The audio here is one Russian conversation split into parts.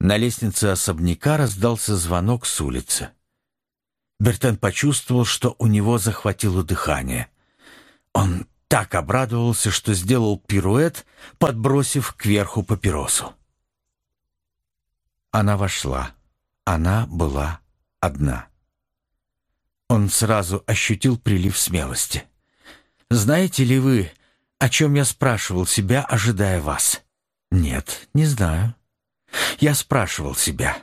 На лестнице особняка раздался звонок с улицы. Бертен почувствовал, что у него захватило дыхание. Он так обрадовался, что сделал пируэт, подбросив кверху папиросу. Она вошла. Она была одна. Он сразу ощутил прилив смелости. «Знаете ли вы, о чем я спрашивал себя, ожидая вас?» «Нет, не знаю. Я спрашивал себя,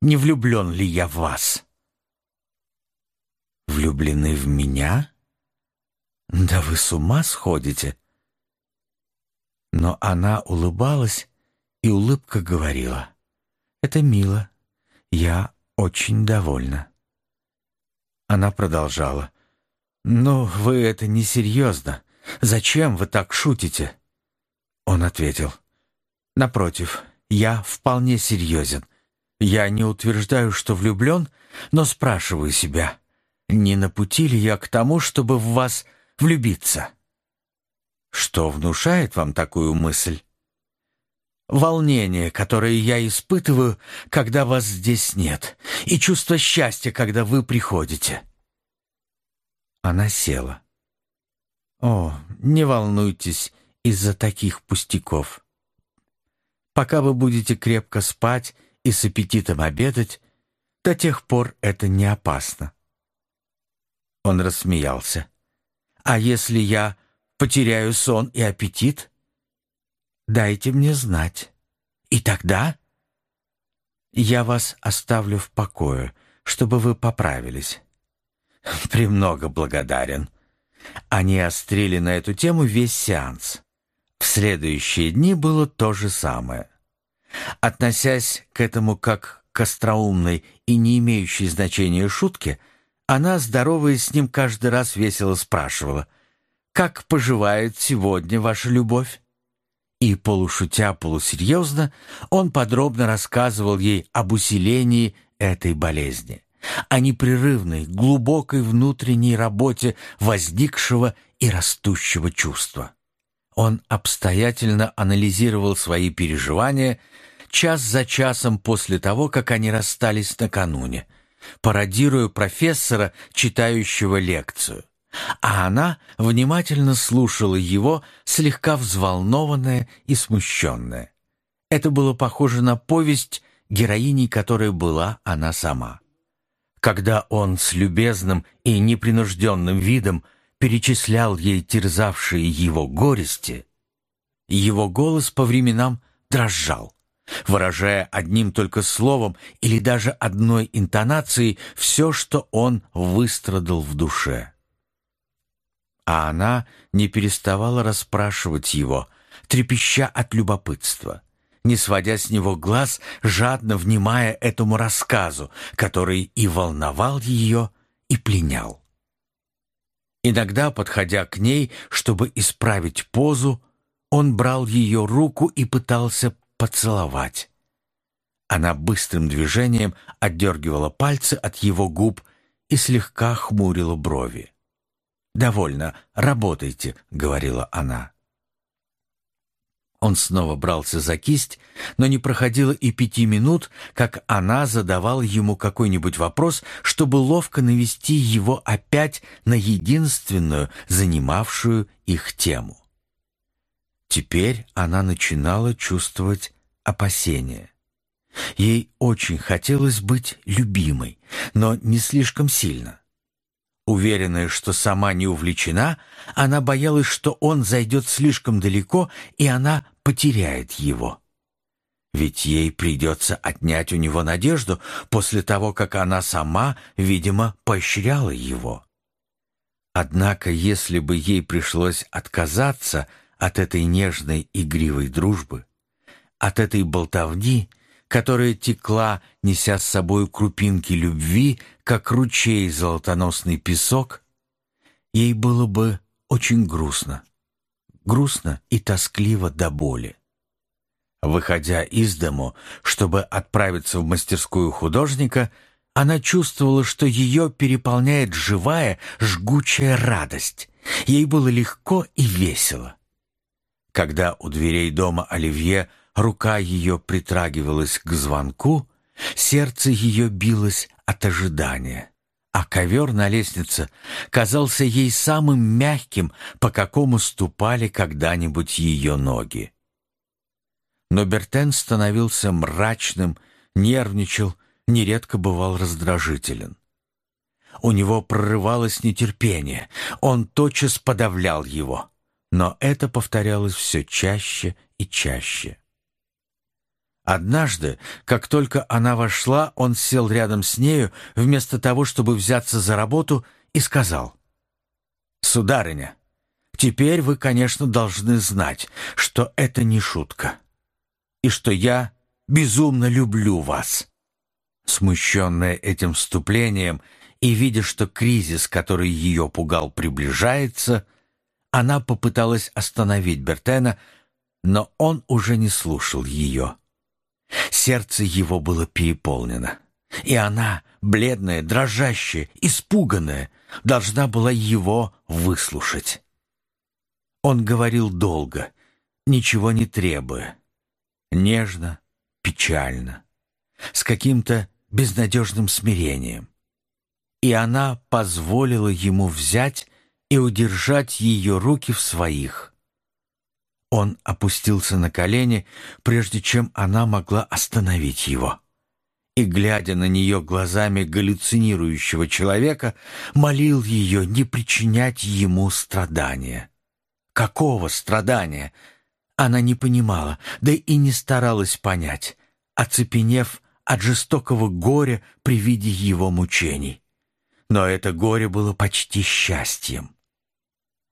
не влюблен ли я в вас?» «Влюблены в меня? Да вы с ума сходите!» Но она улыбалась, и улыбка говорила, «Это мило, я очень довольна». Она продолжала, «Ну, вы это несерьезно. Зачем вы так шутите?» Он ответил, «Напротив, я вполне серьезен. Я не утверждаю, что влюблен, но спрашиваю себя, не на пути ли я к тому, чтобы в вас влюбиться?» «Что внушает вам такую мысль?» волнение, которое я испытываю, когда вас здесь нет, и чувство счастья, когда вы приходите». Она села. «О, не волнуйтесь из-за таких пустяков. Пока вы будете крепко спать и с аппетитом обедать, до тех пор это не опасно». Он рассмеялся. «А если я потеряю сон и аппетит?» «Дайте мне знать. И тогда...» «Я вас оставлю в покое, чтобы вы поправились». «Премного благодарен». Они острили на эту тему весь сеанс. В следующие дни было то же самое. Относясь к этому как к остроумной и не имеющей значения шутке, она, здороваясь с ним, каждый раз весело спрашивала, «Как поживает сегодня ваша любовь?» И, полушутя, полусерьезно, он подробно рассказывал ей об усилении этой болезни о непрерывной, глубокой внутренней работе возникшего и растущего чувства. Он обстоятельно анализировал свои переживания час за часом после того, как они расстались накануне, пародируя профессора, читающего лекцию. А она внимательно слушала его, слегка взволнованная и смущенная. Это было похоже на повесть, героиней которой была она сама когда он с любезным и непринужденным видом перечислял ей терзавшие его горести, его голос по временам дрожал, выражая одним только словом или даже одной интонацией все, что он выстрадал в душе. А она не переставала расспрашивать его, трепеща от любопытства не сводя с него глаз, жадно внимая этому рассказу, который и волновал ее, и пленял. Иногда, подходя к ней, чтобы исправить позу, он брал ее руку и пытался поцеловать. Она быстрым движением отдергивала пальцы от его губ и слегка хмурила брови. «Довольно, работайте», — говорила она. Он снова брался за кисть, но не проходило и пяти минут, как она задавала ему какой-нибудь вопрос, чтобы ловко навести его опять на единственную, занимавшую их тему. Теперь она начинала чувствовать опасения. Ей очень хотелось быть любимой, но не слишком сильно. Уверенная, что сама не увлечена, она боялась, что он зайдет слишком далеко, и она потеряет его. Ведь ей придется отнять у него надежду после того, как она сама, видимо, поощряла его. Однако, если бы ей пришлось отказаться от этой нежной игривой дружбы, от этой болтовни, которая текла, неся с собой крупинки любви, как ручей золотоносный песок, ей было бы очень грустно. Грустно и тоскливо до боли. Выходя из дому, чтобы отправиться в мастерскую художника, она чувствовала, что ее переполняет живая, жгучая радость. Ей было легко и весело. Когда у дверей дома Оливье рука ее притрагивалась к звонку, сердце ее билось от ожидания, а ковер на лестнице казался ей самым мягким, по какому ступали когда-нибудь ее ноги. Но Бертен становился мрачным, нервничал, нередко бывал раздражителен. У него прорывалось нетерпение, он тотчас подавлял его, но это повторялось все чаще и чаще. Однажды, как только она вошла, он сел рядом с нею, вместо того, чтобы взяться за работу, и сказал, «Сударыня, теперь вы, конечно, должны знать, что это не шутка, и что я безумно люблю вас». Смущенная этим вступлением и видя, что кризис, который ее пугал, приближается, она попыталась остановить Бертена, но он уже не слушал ее. Сердце его было переполнено, и она, бледная, дрожащая, испуганная, должна была его выслушать. Он говорил долго, ничего не требуя, нежно, печально, с каким-то безнадежным смирением. И она позволила ему взять и удержать ее руки в своих. Он опустился на колени, прежде чем она могла остановить его. И, глядя на нее глазами галлюцинирующего человека, молил ее не причинять ему страдания. Какого страдания? Она не понимала, да и не старалась понять, оцепенев от жестокого горя при виде его мучений. Но это горе было почти счастьем.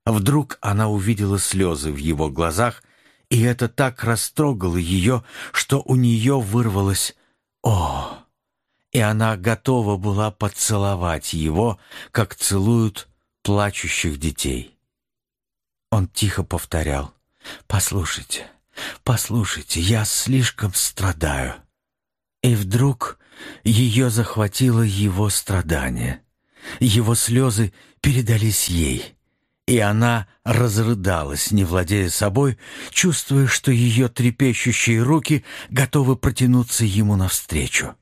Вдруг она увидела слезы в его глазах, и это так растрогало ее, что у нее вырвалось «О!» И она готова была поцеловать его, как целуют плачущих детей. Он тихо повторял «Послушайте, послушайте, я слишком страдаю». И вдруг ее захватило его страдание. Его слезы передались ей и она разрыдалась, не владея собой, чувствуя, что ее трепещущие руки готовы протянуться ему навстречу.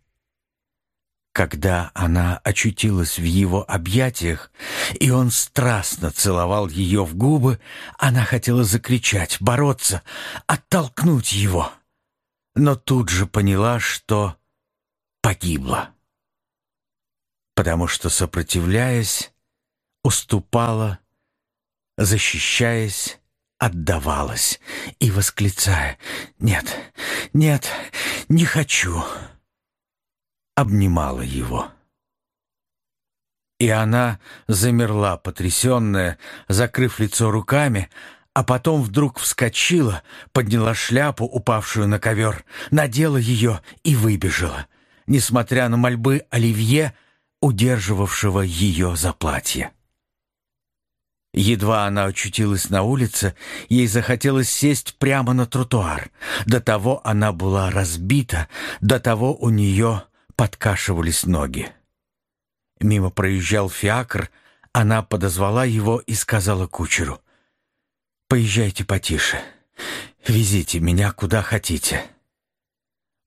Когда она очутилась в его объятиях, и он страстно целовал ее в губы, она хотела закричать, бороться, оттолкнуть его, но тут же поняла, что погибла, потому что, сопротивляясь, уступала защищаясь, отдавалась и, восклицая «Нет, нет, не хочу», обнимала его. И она замерла, потрясенная, закрыв лицо руками, а потом вдруг вскочила, подняла шляпу, упавшую на ковер, надела ее и выбежала, несмотря на мольбы Оливье, удерживавшего ее за платье. Едва она очутилась на улице, ей захотелось сесть прямо на тротуар. До того она была разбита, до того у нее подкашивались ноги. Мимо проезжал фиакр, она подозвала его и сказала кучеру, «Поезжайте потише, везите меня куда хотите».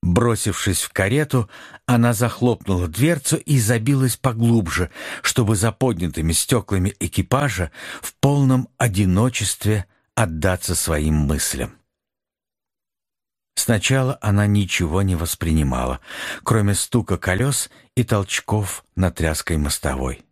Бросившись в карету, она захлопнула дверцу и забилась поглубже, чтобы за поднятыми стеклами экипажа в полном одиночестве отдаться своим мыслям. Сначала она ничего не воспринимала, кроме стука колес и толчков на тряской мостовой.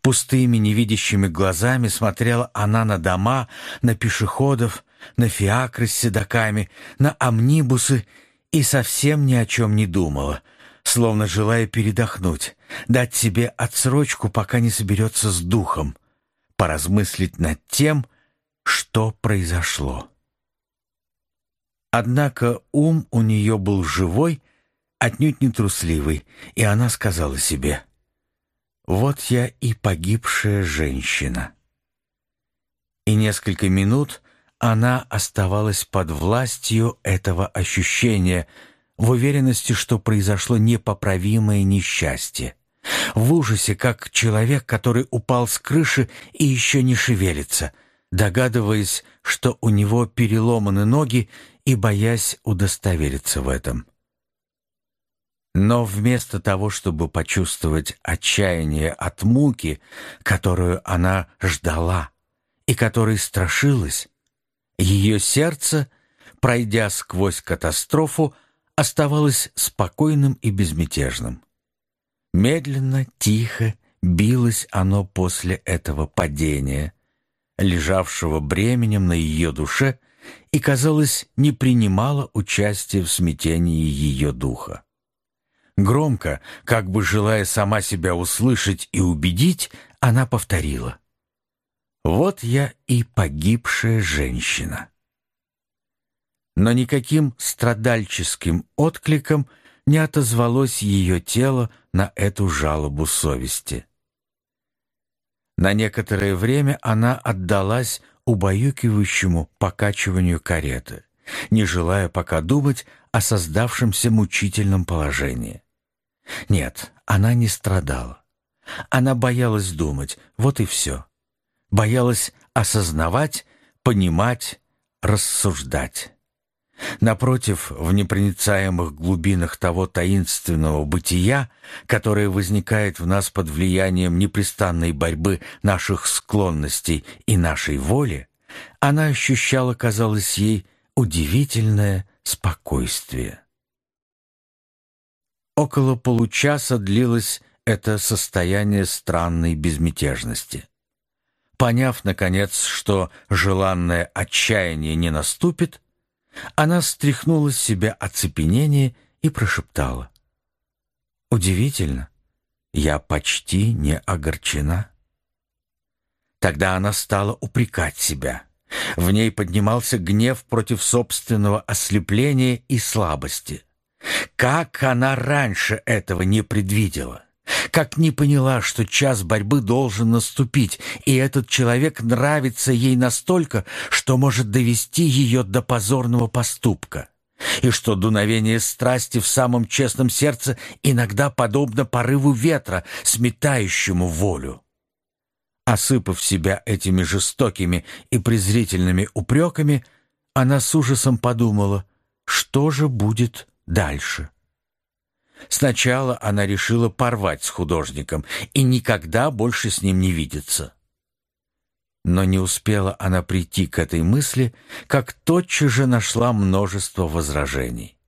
Пустыми невидящими глазами смотрела она на дома, на пешеходов, на фиакры с седаками, на амнибусы и совсем ни о чем не думала, словно желая передохнуть, дать себе отсрочку, пока не соберется с духом, поразмыслить над тем, что произошло. Однако ум у нее был живой, отнюдь не трусливый, и она сказала себе, «Вот я и погибшая женщина». И несколько минут она оставалась под властью этого ощущения, в уверенности, что произошло непоправимое несчастье. В ужасе, как человек, который упал с крыши и еще не шевелится, догадываясь, что у него переломаны ноги и боясь удостовериться в этом. Но вместо того, чтобы почувствовать отчаяние от муки, которую она ждала и которой страшилась, ее сердце, пройдя сквозь катастрофу, оставалось спокойным и безмятежным. Медленно, тихо билось оно после этого падения, лежавшего бременем на ее душе, и, казалось, не принимало участия в смятении ее духа. Громко, как бы желая сама себя услышать и убедить, она повторила. «Вот я и погибшая женщина». Но никаким страдальческим откликом не отозвалось ее тело на эту жалобу совести. На некоторое время она отдалась убаюкивающему покачиванию кареты, не желая пока думать о создавшемся мучительном положении. Нет, она не страдала. Она боялась думать, вот и все. Боялась осознавать, понимать, рассуждать. Напротив, в непроницаемых глубинах того таинственного бытия, которое возникает в нас под влиянием непрестанной борьбы наших склонностей и нашей воли, она ощущала, казалось ей, удивительное спокойствие. Около получаса длилось это состояние странной безмятежности. Поняв, наконец, что желанное отчаяние не наступит, она стряхнула с себя оцепенение и прошептала. «Удивительно, я почти не огорчена». Тогда она стала упрекать себя. В ней поднимался гнев против собственного ослепления и слабости. Как она раньше этого не предвидела? Как не поняла, что час борьбы должен наступить, и этот человек нравится ей настолько, что может довести ее до позорного поступка, и что дуновение страсти в самом честном сердце иногда подобно порыву ветра, сметающему волю. Осыпав себя этими жестокими и презрительными упреками, она с ужасом подумала, что же будет дальше. Сначала она решила порвать с художником и никогда больше с ним не видеться. Но не успела она прийти к этой мысли, как тотчас же нашла множество возражений.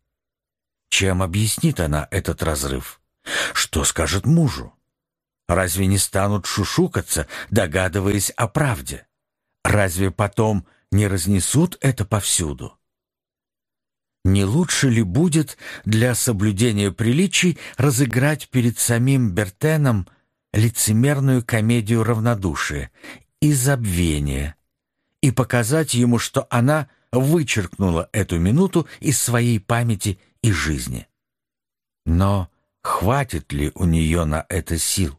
Чем объяснит она этот разрыв? Что скажет мужу? Разве не станут шушукаться, догадываясь о правде? Разве потом не разнесут это повсюду? Не лучше ли будет для соблюдения приличий разыграть перед самим Бертеном лицемерную комедию равнодушия и забвения и показать ему, что она вычеркнула эту минуту из своей памяти и жизни? Но хватит ли у нее на это сил?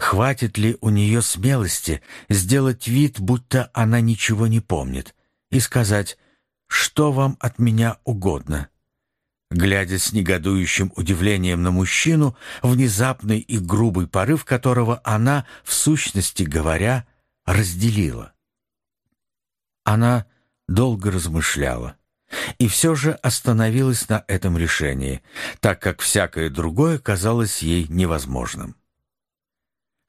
Хватит ли у нее смелости сделать вид, будто она ничего не помнит, и сказать что вам от меня угодно?» Глядя с негодующим удивлением на мужчину, внезапный и грубый порыв которого она, в сущности говоря, разделила. Она долго размышляла и все же остановилась на этом решении, так как всякое другое казалось ей невозможным.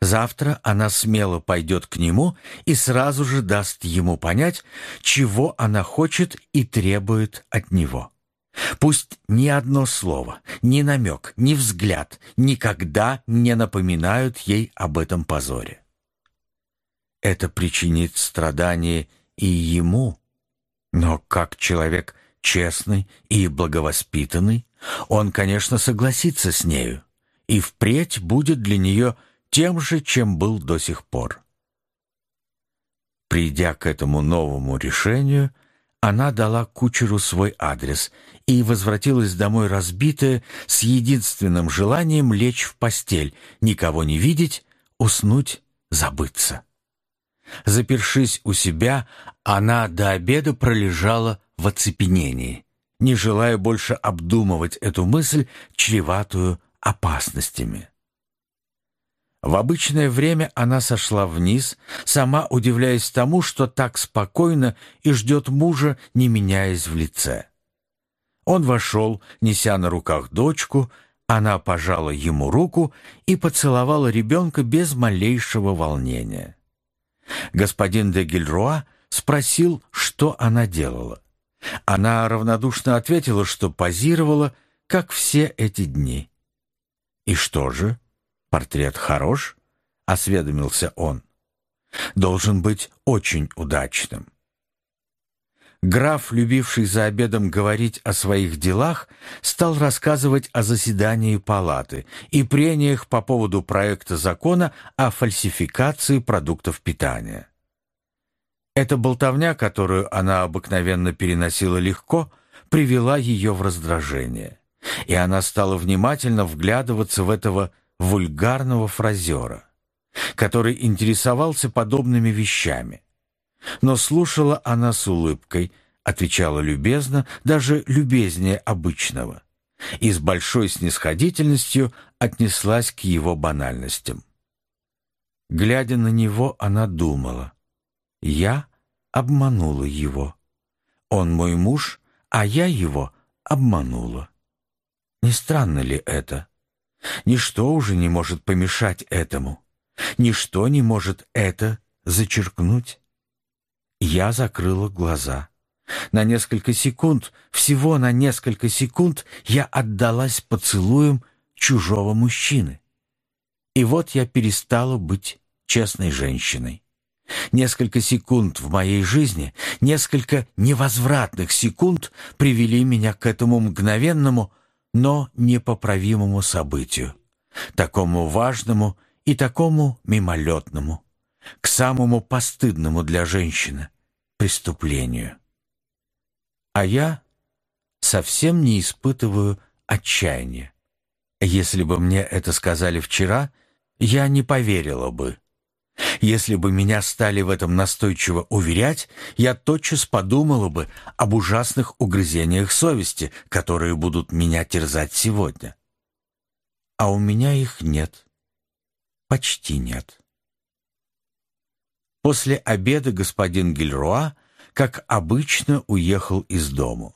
Завтра она смело пойдет к нему и сразу же даст ему понять, чего она хочет и требует от него. Пусть ни одно слово, ни намек, ни взгляд никогда не напоминают ей об этом позоре. Это причинит страдание и ему, но как человек честный и благовоспитанный, он, конечно, согласится с нею и впредь будет для нее тем же, чем был до сих пор. Придя к этому новому решению, она дала кучеру свой адрес и возвратилась домой разбитая, с единственным желанием лечь в постель, никого не видеть, уснуть, забыться. Запершись у себя, она до обеда пролежала в оцепенении, не желая больше обдумывать эту мысль, чреватую опасностями. В обычное время она сошла вниз, сама удивляясь тому, что так спокойно и ждет мужа, не меняясь в лице. Он вошел, неся на руках дочку, она пожала ему руку и поцеловала ребенка без малейшего волнения. Господин де Гильруа спросил, что она делала. Она равнодушно ответила, что позировала, как все эти дни. «И что же?» «Портрет хорош?» — осведомился он. «Должен быть очень удачным». Граф, любивший за обедом говорить о своих делах, стал рассказывать о заседании палаты и прениях по поводу проекта закона о фальсификации продуктов питания. Эта болтовня, которую она обыкновенно переносила легко, привела ее в раздражение, и она стала внимательно вглядываться в этого вульгарного фразера, который интересовался подобными вещами. Но слушала она с улыбкой, отвечала любезно, даже любезнее обычного, и с большой снисходительностью отнеслась к его банальностям. Глядя на него, она думала, «Я обманула его. Он мой муж, а я его обманула. Не странно ли это?» Ничто уже не может помешать этому. Ничто не может это зачеркнуть. Я закрыла глаза. На несколько секунд, всего на несколько секунд, я отдалась поцелуем чужого мужчины. И вот я перестала быть честной женщиной. Несколько секунд в моей жизни, несколько невозвратных секунд привели меня к этому мгновенному, но непоправимому событию, такому важному и такому мимолетному, к самому постыдному для женщины преступлению. А я совсем не испытываю отчаяния. Если бы мне это сказали вчера, я не поверила бы. Если бы меня стали в этом настойчиво уверять, я тотчас подумала бы об ужасных угрызениях совести, которые будут меня терзать сегодня. А у меня их нет. Почти нет. После обеда господин Гильруа, как обычно, уехал из дому.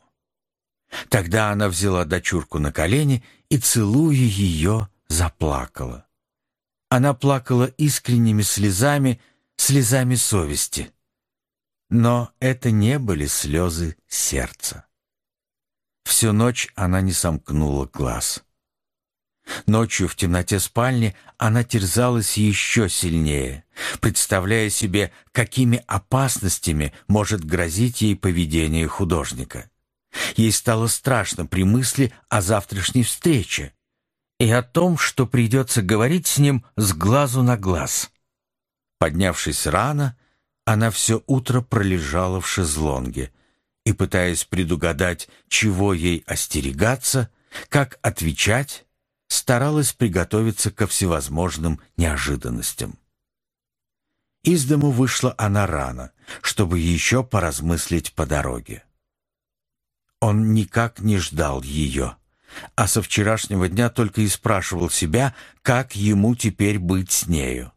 Тогда она взяла дочурку на колени и, целуя ее, заплакала. Она плакала искренними слезами, слезами совести. Но это не были слезы сердца. Всю ночь она не сомкнула глаз. Ночью в темноте спальни она терзалась еще сильнее, представляя себе, какими опасностями может грозить ей поведение художника. Ей стало страшно при мысли о завтрашней встрече, и о том, что придется говорить с ним с глазу на глаз. Поднявшись рано, она все утро пролежала в шезлонге и, пытаясь предугадать, чего ей остерегаться, как отвечать, старалась приготовиться ко всевозможным неожиданностям. Из дому вышла она рано, чтобы еще поразмыслить по дороге. Он никак не ждал ее а со вчерашнего дня только и спрашивал себя, как ему теперь быть с нею.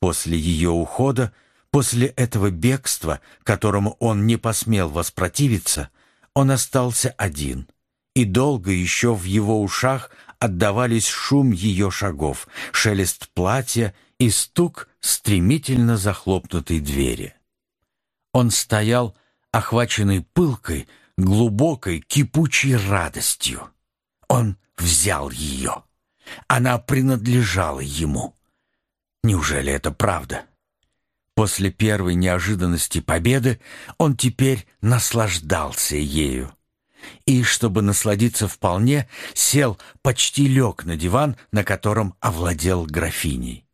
После ее ухода, после этого бегства, которому он не посмел воспротивиться, он остался один, и долго еще в его ушах отдавались шум ее шагов, шелест платья и стук стремительно захлопнутой двери. Он стоял, охваченный пылкой, глубокой, кипучей радостью. Он взял ее. Она принадлежала ему. Неужели это правда? После первой неожиданности победы он теперь наслаждался ею. И, чтобы насладиться вполне, сел, почти лег на диван, на котором овладел графиней.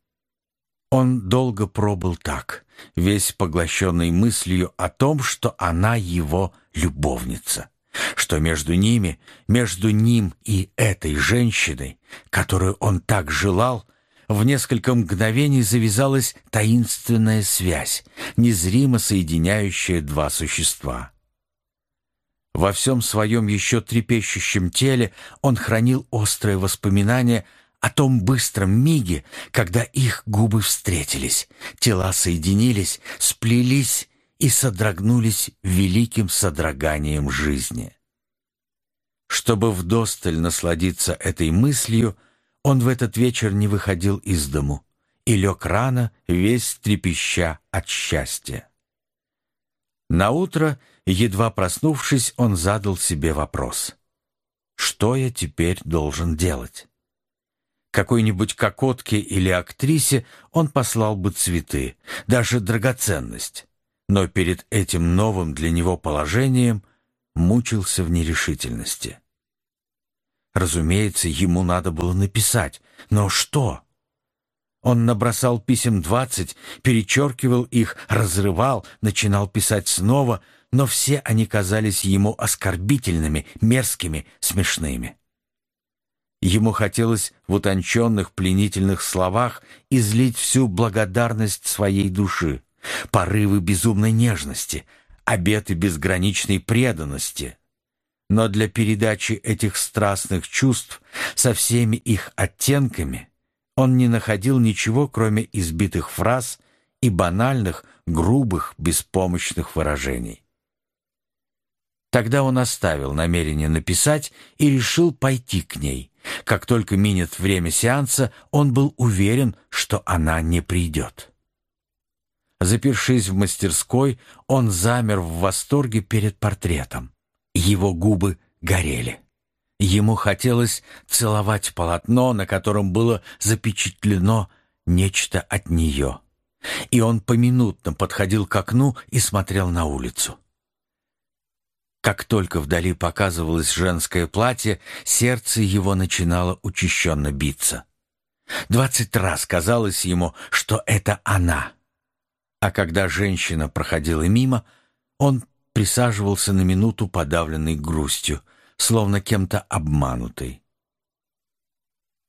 Он долго пробыл так, весь поглощенный мыслью о том, что она его любовница, что между ними, между ним и этой женщиной, которую он так желал, в несколько мгновений завязалась таинственная связь, незримо соединяющая два существа. Во всем своем еще трепещущем теле он хранил острое воспоминание о том быстром миге, когда их губы встретились, тела соединились, сплелись и содрогнулись великим содроганием жизни. Чтобы вдосталь насладиться этой мыслью, он в этот вечер не выходил из дому и лег рано, весь трепеща от счастья. Наутро, едва проснувшись, он задал себе вопрос. «Что я теперь должен делать?» Какой-нибудь кокотке или актрисе он послал бы цветы, даже драгоценность. Но перед этим новым для него положением мучился в нерешительности. Разумеется, ему надо было написать. Но что? Он набросал писем двадцать, перечеркивал их, разрывал, начинал писать снова, но все они казались ему оскорбительными, мерзкими, смешными. Ему хотелось в утонченных пленительных словах излить всю благодарность своей души, порывы безумной нежности, обеты безграничной преданности — но для передачи этих страстных чувств со всеми их оттенками он не находил ничего, кроме избитых фраз и банальных, грубых, беспомощных выражений. Тогда он оставил намерение написать и решил пойти к ней. Как только минет время сеанса, он был уверен, что она не придет. Запершись в мастерской, он замер в восторге перед портретом. Его губы горели. Ему хотелось целовать полотно, на котором было запечатлено нечто от нее. И он поминутно подходил к окну и смотрел на улицу. Как только вдали показывалось женское платье, сердце его начинало учащенно биться. Двадцать раз казалось ему, что это она. А когда женщина проходила мимо, он присаживался на минуту подавленный грустью, словно кем-то обманутый.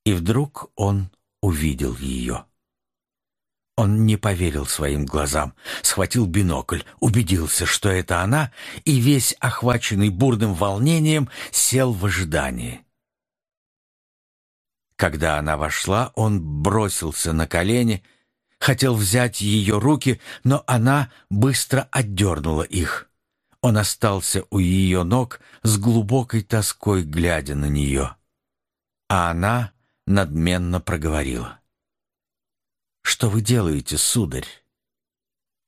И вдруг он увидел ее. Он не поверил своим глазам, схватил бинокль, убедился, что это она, и весь охваченный бурным волнением сел в ожидании. Когда она вошла, он бросился на колени, хотел взять ее руки, но она быстро отдернула их. Он остался у ее ног с глубокой тоской, глядя на нее. А она надменно проговорила. «Что вы делаете, сударь?»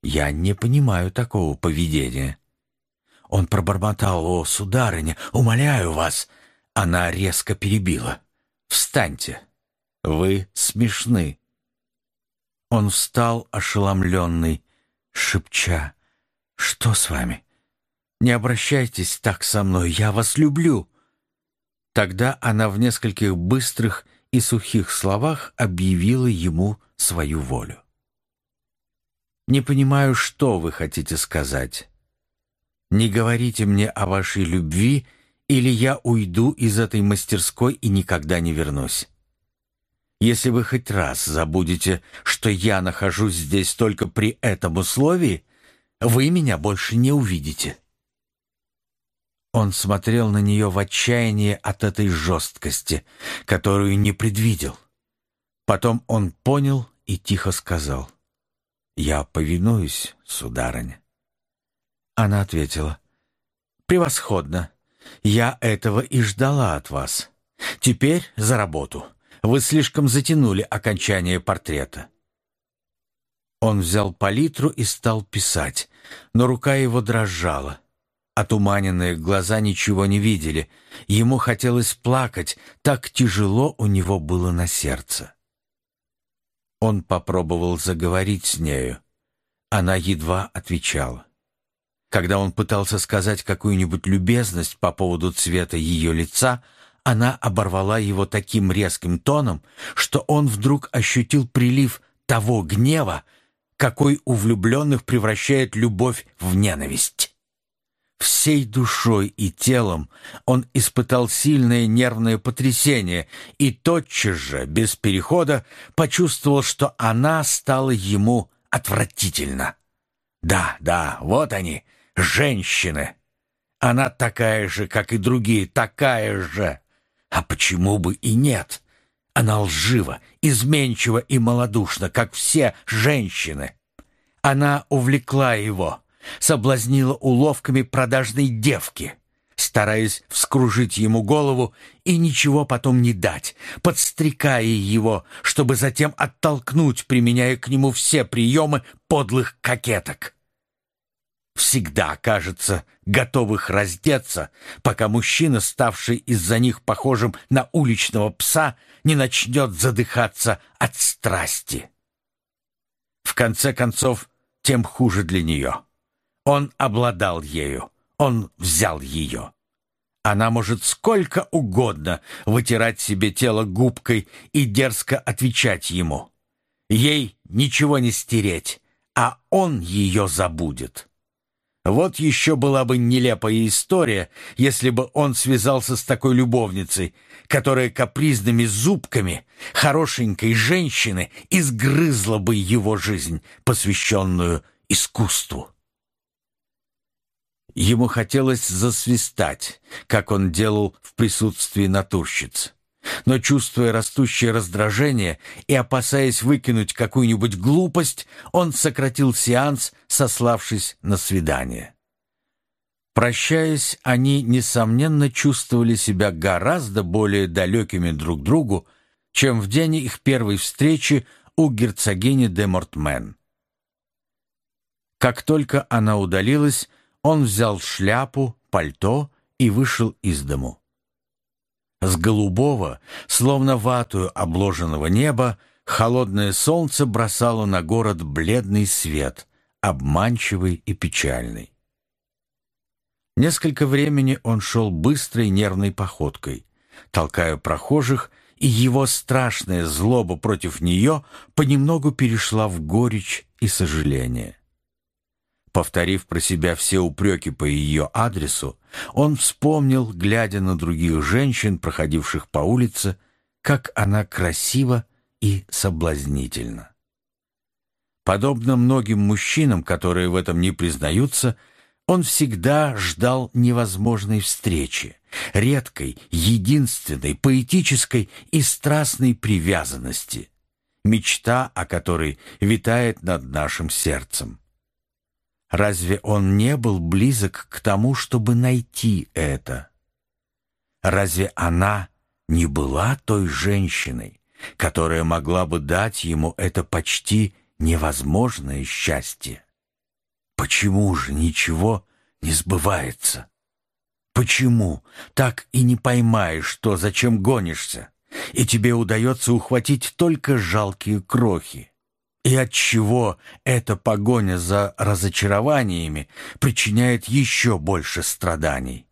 «Я не понимаю такого поведения». Он пробормотал, «О, сударыня, умоляю вас!» Она резко перебила. «Встаньте! Вы смешны!» Он встал, ошеломленный, шепча, «Что с вами?» Не обращайтесь так со мной, я вас люблю». Тогда она в нескольких быстрых и сухих словах объявила ему свою волю. «Не понимаю, что вы хотите сказать. Не говорите мне о вашей любви, или я уйду из этой мастерской и никогда не вернусь. Если вы хоть раз забудете, что я нахожусь здесь только при этом условии, вы меня больше не увидите». Он смотрел на нее в отчаянии от этой жесткости, которую не предвидел. Потом он понял и тихо сказал, «Я повинуюсь, сударыня». Она ответила, «Превосходно. Я этого и ждала от вас. Теперь за работу. Вы слишком затянули окончание портрета». Он взял палитру и стал писать, но рука его дрожала. Отуманенные глаза ничего не видели. Ему хотелось плакать, так тяжело у него было на сердце. Он попробовал заговорить с нею. Она едва отвечала. Когда он пытался сказать какую-нибудь любезность по поводу цвета ее лица, она оборвала его таким резким тоном, что он вдруг ощутил прилив того гнева, какой у влюбленных превращает любовь в ненависть. Всей душой и телом он испытал сильное нервное потрясение и тотчас же, без перехода, почувствовал, что она стала ему отвратительно. Да, да, вот они, женщины. Она такая же, как и другие, такая же. А почему бы и нет? Она лжива, изменчива и малодушна, как все женщины. Она увлекла его, соблазнила уловками продажной девки, стараясь вскружить ему голову и ничего потом не дать, подстрекая его, чтобы затем оттолкнуть, применяя к нему все приемы подлых кокеток всегда, кажется, готовых раздеться, пока мужчина, ставший из-за них похожим на уличного пса, не начнет задыхаться от страсти. В конце концов, тем хуже для нее. Он обладал ею, он взял ее. Она может сколько угодно вытирать себе тело губкой и дерзко отвечать ему. Ей ничего не стереть, а он ее забудет. Вот еще была бы нелепая история, если бы он связался с такой любовницей, которая капризными зубками хорошенькой женщины изгрызла бы его жизнь, посвященную искусству. Ему хотелось засвистать, как он делал в присутствии натурщиц. Но, чувствуя растущее раздражение и опасаясь выкинуть какую-нибудь глупость, он сократил сеанс, сославшись на свидание. Прощаясь, они, несомненно, чувствовали себя гораздо более далекими друг другу, чем в день их первой встречи у герцогини де Мортмен. Как только она удалилась, он взял шляпу, пальто и вышел из дому. С голубого, словно ватую обложенного неба, холодное солнце бросало на город бледный свет, обманчивый и печальный. Несколько времени он шел быстрой нервной походкой, толкая прохожих, и его страшная злоба против нее понемногу перешла в горечь и сожаление. Повторив про себя все упреки по ее адресу, он вспомнил, глядя на других женщин, проходивших по улице, как она красива и соблазнительна. Подобно многим мужчинам, которые в этом не признаются, он всегда ждал невозможной встречи, редкой, единственной, поэтической и страстной привязанности, мечта о которой витает над нашим сердцем. Разве он не был близок к тому, чтобы найти это? Разве она не была той женщиной, которая могла бы дать ему это почти невозможное счастье? Почему же ничего не сбывается? Почему так и не поймаешь, что зачем гонишься, и тебе удается ухватить только жалкие крохи? И от чего эта погоня за разочарованиями причиняет еще больше страданий?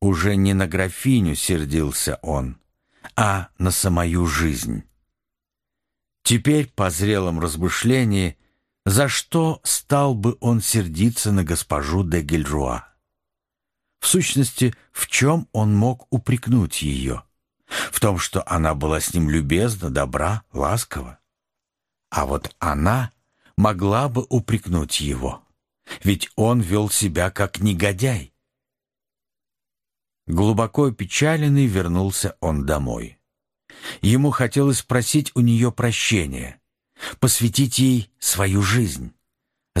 Уже не на графиню сердился он, а на самую жизнь. Теперь, по зрелом размышлении, за что стал бы он сердиться на госпожу де Гильруа? В сущности, в чем он мог упрекнуть ее? В том, что она была с ним любезна, добра, ласкова? А вот она могла бы упрекнуть его, ведь он вел себя как негодяй. Глубоко печаленный вернулся он домой. Ему хотелось просить у нее прощения, посвятить ей свою жизнь,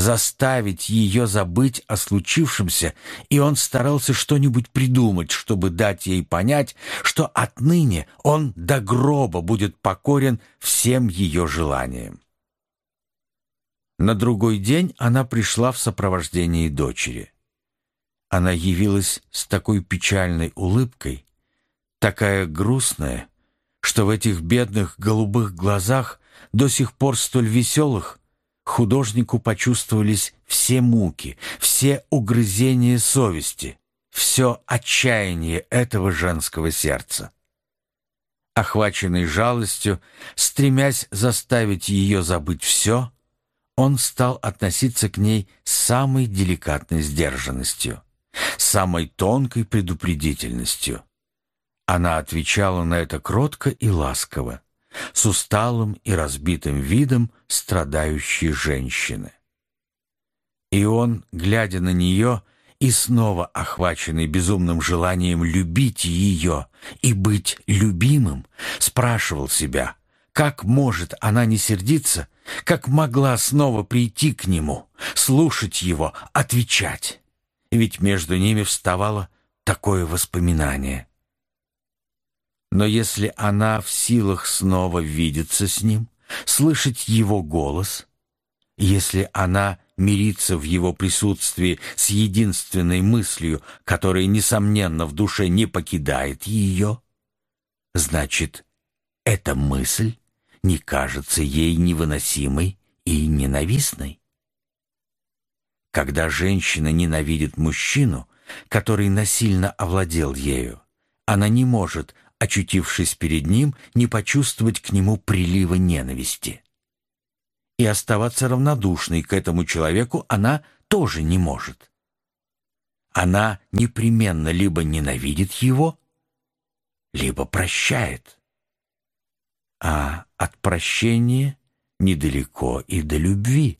заставить ее забыть о случившемся, и он старался что-нибудь придумать, чтобы дать ей понять, что отныне он до гроба будет покорен всем ее желаниям. На другой день она пришла в сопровождении дочери. Она явилась с такой печальной улыбкой, такая грустная, что в этих бедных голубых глазах, до сих пор столь веселых, художнику почувствовались все муки, все угрызения совести, все отчаяние этого женского сердца. Охваченный жалостью, стремясь заставить ее забыть все, он стал относиться к ней с самой деликатной сдержанностью, самой тонкой предупредительностью. Она отвечала на это кротко и ласково с усталым и разбитым видом страдающей женщины. И он, глядя на нее и снова охваченный безумным желанием любить ее и быть любимым, спрашивал себя, как может она не сердиться, как могла снова прийти к нему, слушать его, отвечать. Ведь между ними вставало такое воспоминание. Но если она в силах снова видеться с ним, слышать его голос, если она мирится в его присутствии с единственной мыслью, которая, несомненно, в душе не покидает ее, значит, эта мысль не кажется ей невыносимой и ненавистной. Когда женщина ненавидит мужчину, который насильно овладел ею, она не может, очутившись перед ним, не почувствовать к нему прилива ненависти и оставаться равнодушной к этому человеку она тоже не может. Она непременно либо ненавидит его, либо прощает. А от прощения недалеко и до любви.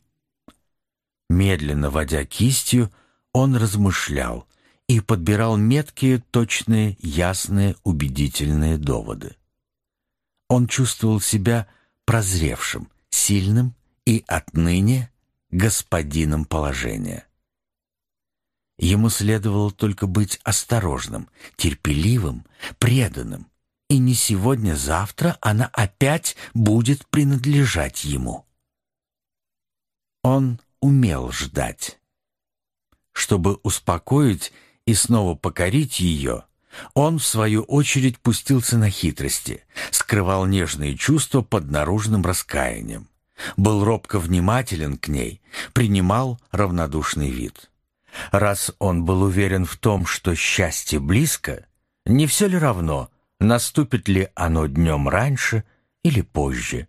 Медленно водя кистью, он размышлял и подбирал меткие, точные, ясные, убедительные доводы. Он чувствовал себя прозревшим, сильным и отныне господином положения. Ему следовало только быть осторожным, терпеливым, преданным, и не сегодня-завтра она опять будет принадлежать ему. Он умел ждать. Чтобы успокоить и снова покорить ее, он, в свою очередь, пустился на хитрости, скрывал нежные чувства под наружным раскаянием был робко внимателен к ней, принимал равнодушный вид. Раз он был уверен в том, что счастье близко, не все ли равно, наступит ли оно днем раньше или позже.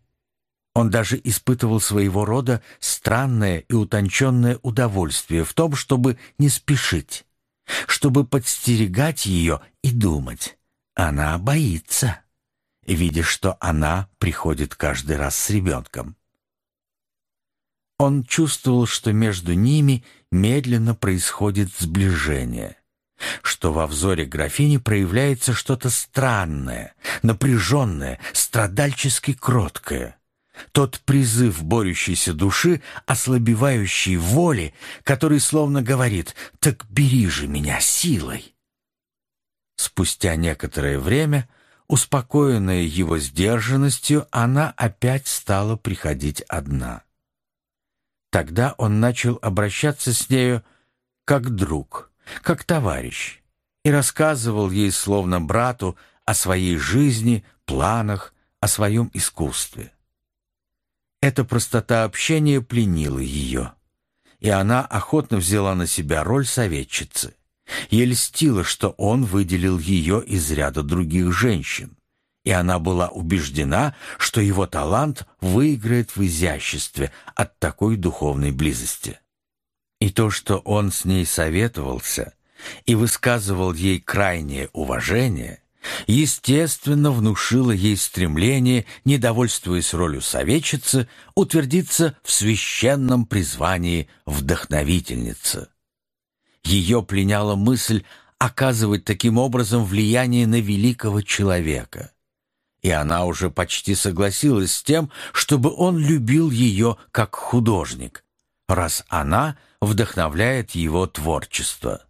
Он даже испытывал своего рода странное и утонченное удовольствие в том, чтобы не спешить, чтобы подстерегать ее и думать. Она боится, видя, что она приходит каждый раз с ребенком. Он чувствовал, что между ними медленно происходит сближение, что во взоре графини проявляется что-то странное, напряженное, страдальчески кроткое. Тот призыв борющейся души, ослабевающей воли, который словно говорит «Так бери же меня силой». Спустя некоторое время, успокоенная его сдержанностью, она опять стала приходить одна. Тогда он начал обращаться с нею как друг, как товарищ, и рассказывал ей, словно брату, о своей жизни, планах, о своем искусстве. Эта простота общения пленила ее, и она охотно взяла на себя роль советчицы. Ей льстило, что он выделил ее из ряда других женщин и она была убеждена, что его талант выиграет в изяществе от такой духовной близости. И то, что он с ней советовался и высказывал ей крайнее уважение, естественно, внушило ей стремление, недовольствуясь ролью советчицы, утвердиться в священном призвании вдохновительницы. Ее пленяла мысль оказывать таким образом влияние на великого человека – и она уже почти согласилась с тем, чтобы он любил ее как художник, раз она вдохновляет его творчество.